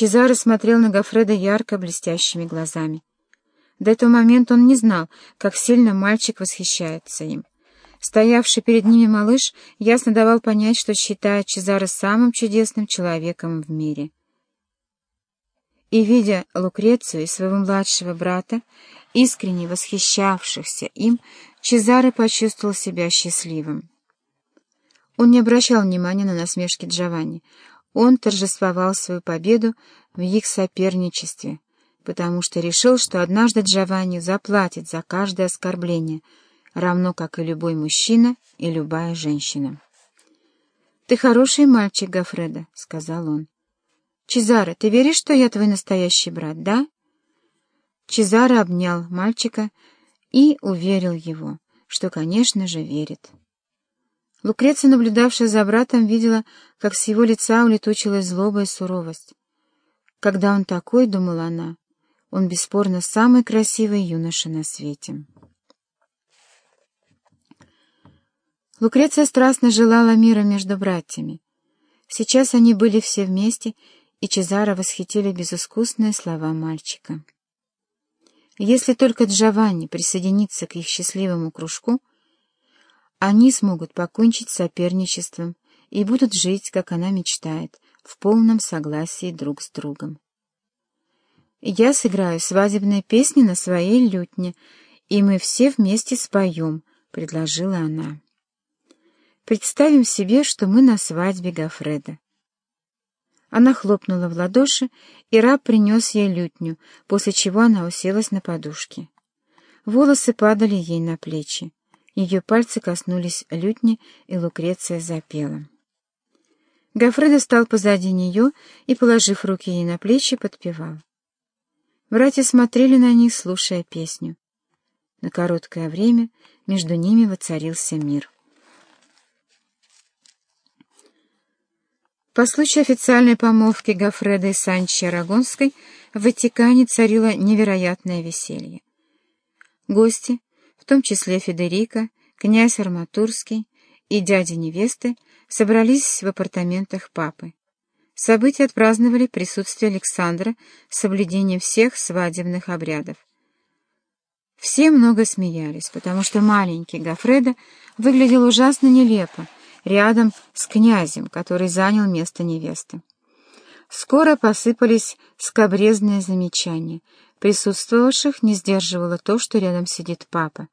Чезаро смотрел на Гофреда ярко блестящими глазами. До этого момента он не знал, как сильно мальчик восхищается им. Стоявший перед ними малыш ясно давал понять, что считает Чезаро самым чудесным человеком в мире. И, видя Лукрецию и своего младшего брата, искренне восхищавшихся им, Чезаро почувствовал себя счастливым. Он не обращал внимания на насмешки Джованни. Он торжествовал свою победу в их соперничестве, потому что решил, что однажды Джованни заплатит за каждое оскорбление, равно как и любой мужчина и любая женщина. «Ты хороший мальчик, Гафреда», — сказал он. «Чезаро, ты веришь, что я твой настоящий брат, да?» Чезаро обнял мальчика и уверил его, что, конечно же, верит. Лукреция, наблюдавшая за братом, видела, как с его лица улетучилась злоба и суровость. Когда он такой, — думала она, — он бесспорно самый красивый юноша на свете. Лукреция страстно желала мира между братьями. Сейчас они были все вместе, и Чезаро восхитили безыскусные слова мальчика. Если только Джованни присоединится к их счастливому кружку, они смогут покончить с соперничеством и будут жить, как она мечтает, в полном согласии друг с другом. Я сыграю свадебные песни на своей лютне, и мы все вместе споем, — предложила она. Представим себе, что мы на свадьбе Гафреда. Она хлопнула в ладоши, и раб принес ей лютню, после чего она уселась на подушке. Волосы падали ей на плечи. Ее пальцы коснулись лютни, и Лукреция запела. Гафредо стал позади нее и, положив руки ей на плечи, подпевал. Братья смотрели на них, слушая песню. На короткое время между ними воцарился мир. По случаю официальной помолвки Гафреда и Санчи Арагонской в Ватикане царило невероятное веселье. Гости, том числе Федерико, князь Арматурский и дядя невесты, собрались в апартаментах папы. События отпраздновали присутствие Александра с соблюдением всех свадебных обрядов. Все много смеялись, потому что маленький Гафреда выглядел ужасно нелепо, рядом с князем, который занял место невесты. Скоро посыпались скобрезные замечания. Присутствовавших не сдерживало то, что рядом сидит папа.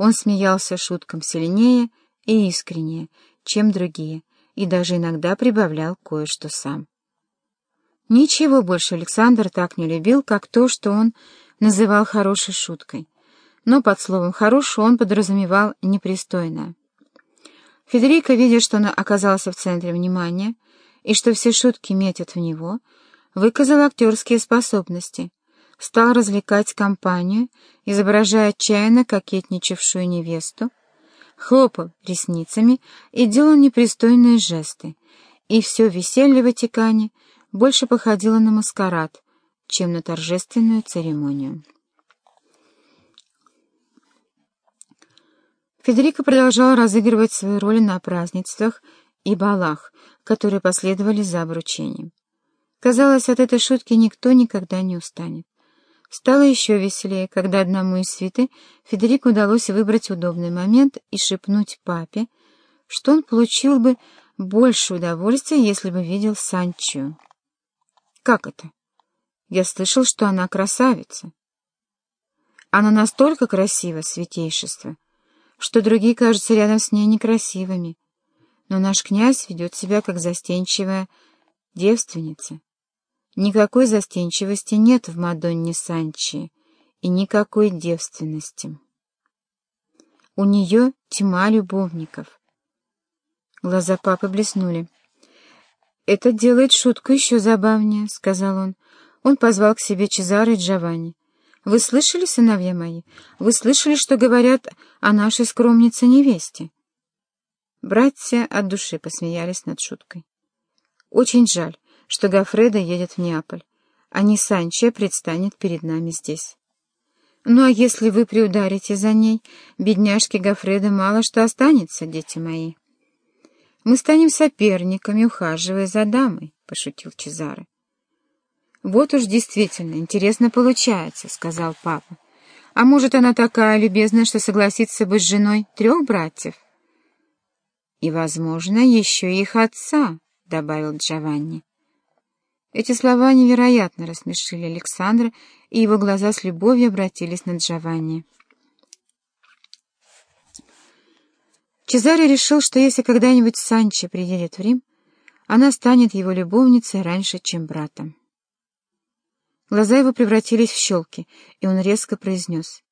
Он смеялся шуткам сильнее и искреннее, чем другие, и даже иногда прибавлял кое-что сам. Ничего больше Александр так не любил, как то, что он называл хорошей шуткой. Но под словом «хороший» он подразумевал непристойное. Федерико, видя, что она оказалась в центре внимания и что все шутки метят в него, выказал актерские способности, стал развлекать компанию, изображая отчаянно кокетничавшую невесту, хлопал ресницами и делал непристойные жесты, и все веселье в Ватикане больше походило на маскарад, чем на торжественную церемонию. Федерико продолжал разыгрывать свои роли на празднествах и балах, которые последовали за обручением. Казалось, от этой шутки никто никогда не устанет. Стало еще веселее, когда одному из свиты Федерико удалось выбрать удобный момент и шепнуть папе, что он получил бы больше удовольствия, если бы видел Санчо. «Как это? Я слышал, что она красавица». «Она настолько красива, святейшество», что другие кажутся рядом с ней некрасивыми. Но наш князь ведет себя как застенчивая девственница. Никакой застенчивости нет в Мадонне Санчи и никакой девственности. У нее тьма любовников. Глаза папы блеснули. «Это делает шутку еще забавнее», — сказал он. Он позвал к себе Чезаро и Джованни. Вы слышали, сыновья мои? Вы слышали, что говорят о нашей скромнице-невесте?» Братья от души посмеялись над шуткой. «Очень жаль, что Гафреда едет в Неаполь, а не Санче предстанет перед нами здесь. Ну а если вы приударите за ней, бедняжке Гафреда мало что останется, дети мои». «Мы станем соперниками, ухаживая за дамой», — пошутил Чезаре. «Вот уж действительно интересно получается», — сказал папа. «А может, она такая любезная, что согласится быть женой трех братьев?» «И, возможно, еще их отца», — добавил Джованни. Эти слова невероятно рассмешили Александра, и его глаза с любовью обратились на Джованни. Чезаре решил, что если когда-нибудь Санчо приедет в Рим, она станет его любовницей раньше, чем братом. Глаза его превратились в щелки, и он резко произнес.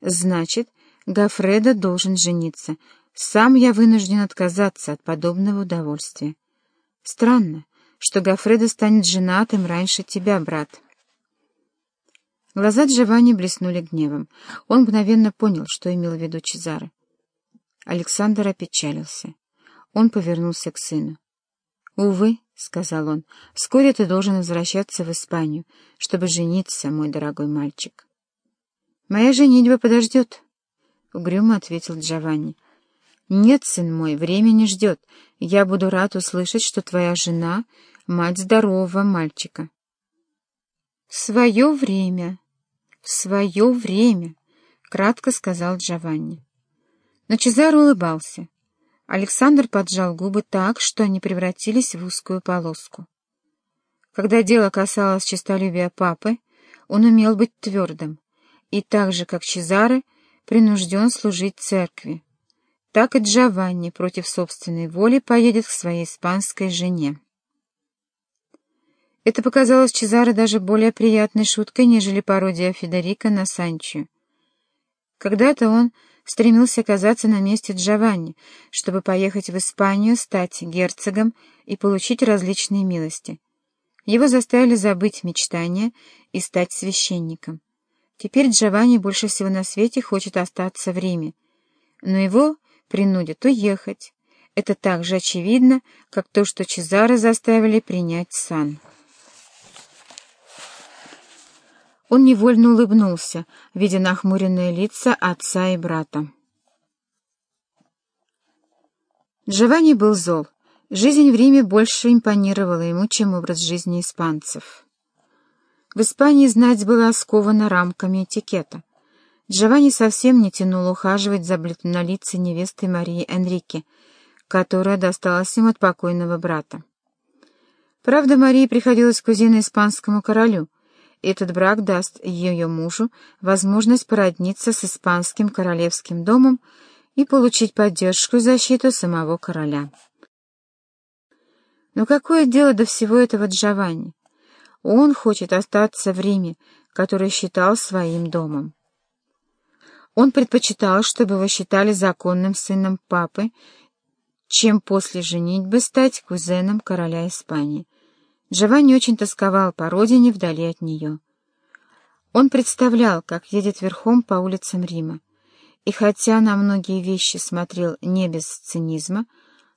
«Значит, Гафреда должен жениться. Сам я вынужден отказаться от подобного удовольствия. Странно, что Гафреда станет женатым раньше тебя, брат». Глаза Джованни блеснули гневом. Он мгновенно понял, что имел в виду Чезаре. Александр опечалился. Он повернулся к сыну. «Увы», — сказал он, — «вскоре ты должен возвращаться в Испанию, чтобы жениться, мой дорогой мальчик». «Моя женитьба подождет», — угрюмо ответил Джованни. «Нет, сын мой, время не ждет. Я буду рад услышать, что твоя жена — мать здорового мальчика». «В свое время, в свое время», — кратко сказал Джованни. Но Чезаро улыбался. Александр поджал губы так, что они превратились в узкую полоску. Когда дело касалось честолюбия папы, он умел быть твердым, и так же, как Чезаре, принужден служить церкви. Так и Джованни против собственной воли поедет к своей испанской жене. Это показалось Чезаре даже более приятной шуткой, нежели пародия Федерико на Санчо. Когда-то он стремился оказаться на месте Джованни, чтобы поехать в Испанию, стать герцогом и получить различные милости. Его заставили забыть мечтания и стать священником. Теперь Джованни больше всего на свете хочет остаться в Риме, но его принудят уехать. Это так же очевидно, как то, что Чезаро заставили принять сан. Он невольно улыбнулся, видя нахмуренные лица отца и брата. Джованни был зол. Жизнь в Риме больше импонировала ему, чем образ жизни испанцев. В Испании знать была скована рамками этикета. Джованни совсем не тянул ухаживать за бледнолицей невестой Марии Энрике, которая досталась им от покойного брата. Правда, Марии приходилась кузиной испанскому королю, этот брак даст ее мужу возможность породниться с испанским королевским домом и получить поддержку и защиту самого короля. Но какое дело до всего этого Джованни? Он хочет остаться в Риме, который считал своим домом. Он предпочитал, чтобы его считали законным сыном папы, чем после женитьбы стать кузеном короля Испании. Джованни очень тосковал по родине вдали от нее. Он представлял, как едет верхом по улицам Рима, и хотя на многие вещи смотрел не без цинизма,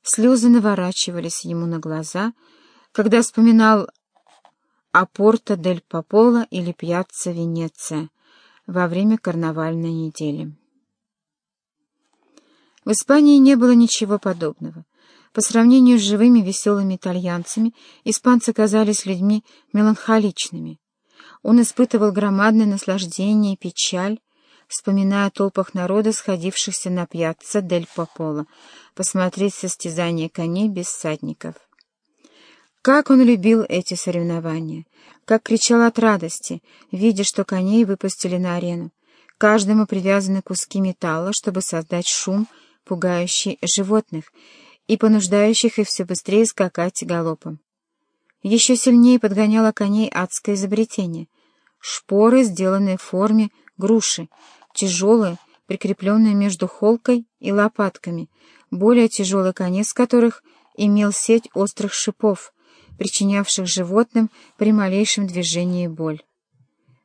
слезы наворачивались ему на глаза, когда вспоминал о Порто дель Пополо или Пьяцца Венеция во время карнавальной недели. В Испании не было ничего подобного. По сравнению с живыми веселыми итальянцами, испанцы казались людьми меланхоличными. Он испытывал громадное наслаждение и печаль, вспоминая о толпах народа, сходившихся на пьяцца Дель Пополо, посмотреть состязание коней без всадников. Как он любил эти соревнования! Как кричал от радости, видя, что коней выпустили на арену. Каждому привязаны куски металла, чтобы создать шум, пугающий животных, и понуждающих их все быстрее скакать галопом. Еще сильнее подгоняло коней адское изобретение. Шпоры, сделанные в форме груши, тяжелые, прикрепленные между холкой и лопатками, более тяжелый конец которых имел сеть острых шипов, причинявших животным при малейшем движении боль.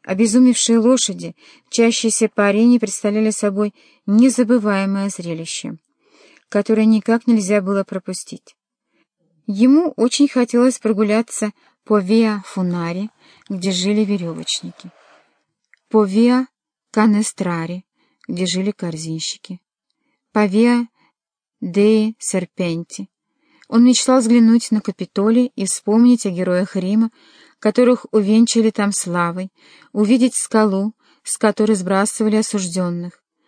Обезумевшие лошади, чащиеся по арене, представляли собой незабываемое зрелище которое никак нельзя было пропустить. Ему очень хотелось прогуляться по Виа Фунари, где жили веревочники, по Виа Канестрари, где жили корзинщики, по Виа Деи Серпенти. Он мечтал взглянуть на Капитолий и вспомнить о героях Рима, которых увенчали там славой, увидеть скалу, с которой сбрасывали осужденных,